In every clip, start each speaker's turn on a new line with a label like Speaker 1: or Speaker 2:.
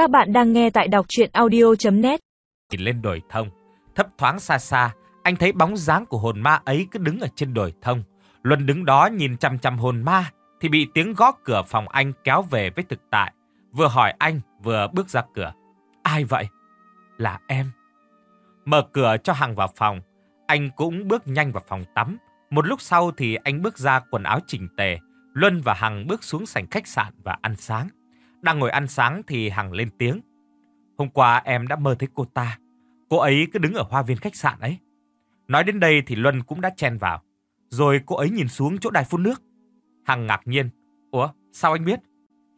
Speaker 1: Các bạn đang nghe tại đọc audio net
Speaker 2: Nhìn lên đồi thông, thấp thoáng xa xa, anh thấy bóng dáng của hồn ma ấy cứ đứng ở trên đồi thông. Luân đứng đó nhìn chăm chăm hồn ma, thì bị tiếng gõ cửa phòng anh kéo về với thực tại. Vừa hỏi anh, vừa bước ra cửa. Ai vậy? Là em. Mở cửa cho Hằng vào phòng, anh cũng bước nhanh vào phòng tắm. Một lúc sau thì anh bước ra quần áo chỉnh tề. Luân và Hằng bước xuống sảnh khách sạn và ăn sáng. Đang ngồi ăn sáng thì Hằng lên tiếng. Hôm qua em đã mơ thấy cô ta. Cô ấy cứ đứng ở hoa viên khách sạn ấy. Nói đến đây thì Luân cũng đã chen vào. Rồi cô ấy nhìn xuống chỗ đài phun nước. Hằng ngạc nhiên. Ủa, sao anh biết?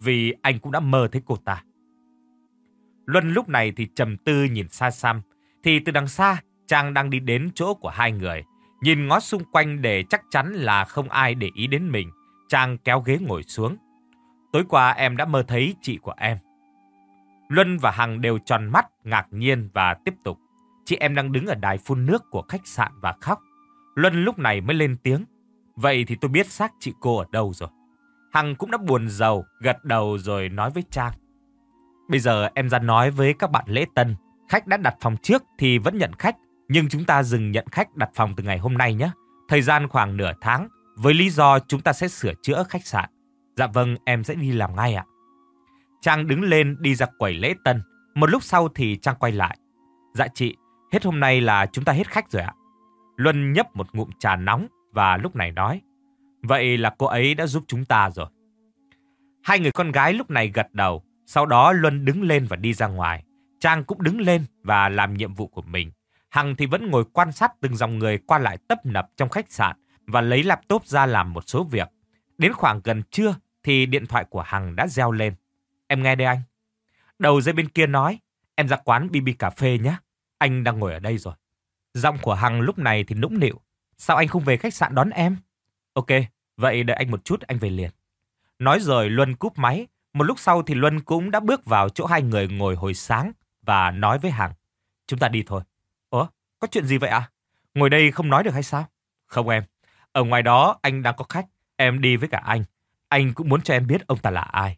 Speaker 2: Vì anh cũng đã mơ thấy cô ta. Luân lúc này thì trầm tư nhìn xa xăm. Thì từ đằng xa, Trang đang đi đến chỗ của hai người. Nhìn ngó xung quanh để chắc chắn là không ai để ý đến mình. Trang kéo ghế ngồi xuống. Tối qua em đã mơ thấy chị của em. Luân và Hằng đều tròn mắt, ngạc nhiên và tiếp tục. Chị em đang đứng ở đài phun nước của khách sạn và khóc. Luân lúc này mới lên tiếng. Vậy thì tôi biết xác chị cô ở đâu rồi. Hằng cũng đã buồn giàu, gật đầu rồi nói với Trang. Bây giờ em ra nói với các bạn lễ tân. Khách đã đặt phòng trước thì vẫn nhận khách. Nhưng chúng ta dừng nhận khách đặt phòng từ ngày hôm nay nhé. Thời gian khoảng nửa tháng. Với lý do chúng ta sẽ sửa chữa khách sạn. Dạ vâng, em sẽ đi làm ngay ạ. Trang đứng lên đi ra quầy lễ tân. Một lúc sau thì Trang quay lại. Dạ chị, hết hôm nay là chúng ta hết khách rồi ạ. Luân nhấp một ngụm trà nóng và lúc này nói. Vậy là cô ấy đã giúp chúng ta rồi. Hai người con gái lúc này gật đầu. Sau đó Luân đứng lên và đi ra ngoài. Trang cũng đứng lên và làm nhiệm vụ của mình. Hằng thì vẫn ngồi quan sát từng dòng người qua lại tấp nập trong khách sạn và lấy laptop ra làm một số việc. Đến khoảng gần trưa thì điện thoại của Hằng đã reo lên. Em nghe đây anh. Đầu dây bên kia nói, em ra quán BB cà phê nhé. Anh đang ngồi ở đây rồi. Giọng của Hằng lúc này thì nũng nịu. Sao anh không về khách sạn đón em? Ok, vậy đợi anh một chút anh về liền. Nói rồi Luân cúp máy. Một lúc sau thì Luân cũng đã bước vào chỗ hai người ngồi hồi sáng và nói với Hằng. Chúng ta đi thôi. Ủa, có chuyện gì vậy ạ? À? Ngồi đây không nói được hay sao? Không em. Ở ngoài đó anh đang có khách. Em đi với cả anh. Anh cũng muốn cho em biết ông ta là ai.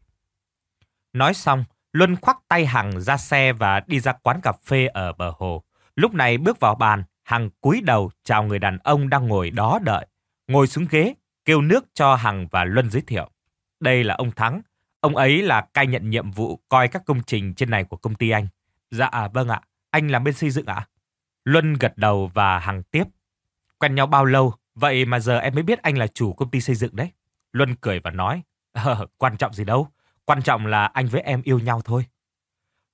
Speaker 2: Nói xong, Luân khoác tay Hằng ra xe và đi ra quán cà phê ở bờ hồ. Lúc này bước vào bàn, Hằng cúi đầu chào người đàn ông đang ngồi đó đợi. Ngồi xuống ghế, kêu nước cho Hằng và Luân giới thiệu. Đây là ông Thắng. Ông ấy là cai nhận nhiệm vụ coi các công trình trên này của công ty anh. Dạ vâng ạ, anh làm bên xây dựng ạ. Luân gật đầu và Hằng tiếp. Quen nhau bao lâu, vậy mà giờ em mới biết anh là chủ công ty xây dựng đấy. Luân cười và nói, ờ, quan trọng gì đâu, quan trọng là anh với em yêu nhau thôi.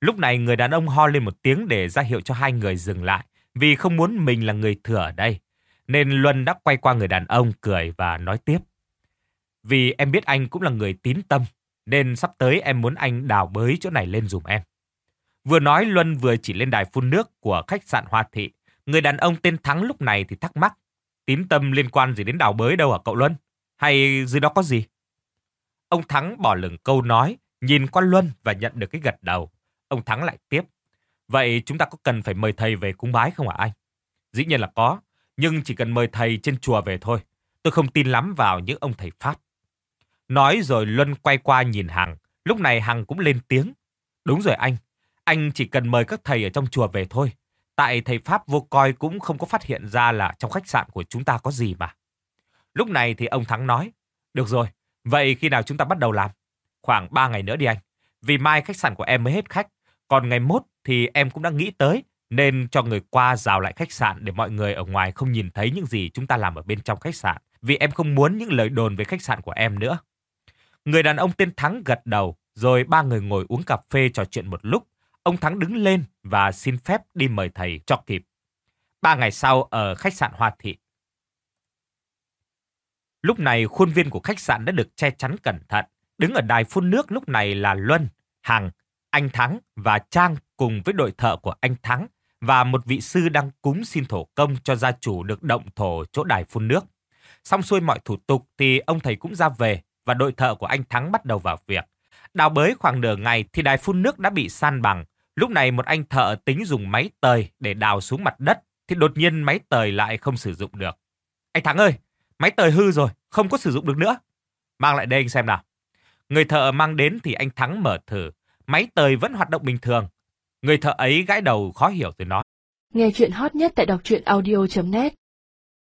Speaker 2: Lúc này người đàn ông ho lên một tiếng để ra hiệu cho hai người dừng lại, vì không muốn mình là người thừa ở đây. Nên Luân đã quay qua người đàn ông cười và nói tiếp. Vì em biết anh cũng là người tín tâm, nên sắp tới em muốn anh đào bới chỗ này lên dùm em. Vừa nói Luân vừa chỉ lên đài phun nước của khách sạn Hoa Thị. Người đàn ông tên Thắng lúc này thì thắc mắc. Tín tâm liên quan gì đến đào bới đâu hả cậu Luân? Hay dưới đó có gì? Ông Thắng bỏ lửng câu nói, nhìn qua Luân và nhận được cái gật đầu. Ông Thắng lại tiếp. Vậy chúng ta có cần phải mời thầy về cúng bái không hả anh? Dĩ nhiên là có, nhưng chỉ cần mời thầy trên chùa về thôi. Tôi không tin lắm vào những ông thầy Pháp. Nói rồi Luân quay qua nhìn Hằng. Lúc này Hằng cũng lên tiếng. Đúng rồi anh, anh chỉ cần mời các thầy ở trong chùa về thôi. Tại thầy Pháp vô coi cũng không có phát hiện ra là trong khách sạn của chúng ta có gì mà. Lúc này thì ông Thắng nói, được rồi, vậy khi nào chúng ta bắt đầu làm? Khoảng 3 ngày nữa đi anh, vì mai khách sạn của em mới hết khách, còn ngày mốt thì em cũng đã nghĩ tới, nên cho người qua rào lại khách sạn để mọi người ở ngoài không nhìn thấy những gì chúng ta làm ở bên trong khách sạn, vì em không muốn những lời đồn về khách sạn của em nữa. Người đàn ông tên Thắng gật đầu, rồi ba người ngồi uống cà phê trò chuyện một lúc. Ông Thắng đứng lên và xin phép đi mời thầy cho kịp. Ba ngày sau ở khách sạn Hoa Thị, Lúc này khuôn viên của khách sạn đã được che chắn cẩn thận. Đứng ở đài phun nước lúc này là Luân, Hằng, anh Thắng và Trang cùng với đội thợ của anh Thắng và một vị sư đang cúng xin thổ công cho gia chủ được động thổ chỗ đài phun nước. Xong xuôi mọi thủ tục thì ông thầy cũng ra về và đội thợ của anh Thắng bắt đầu vào việc. Đào bới khoảng nửa ngày thì đài phun nước đã bị san bằng. Lúc này một anh thợ tính dùng máy tời để đào xuống mặt đất thì đột nhiên máy tời lại không sử dụng được. Anh Thắng ơi, Máy tời hư rồi, không có sử dụng được nữa. Mang lại đây anh xem nào. Người thợ mang đến thì anh Thắng mở thử. máy tời vẫn hoạt động bình thường. Người thợ ấy gãi đầu khó hiểu rồi nói.
Speaker 3: Nghe chuyện hot nhất tại đọc truyện audio.net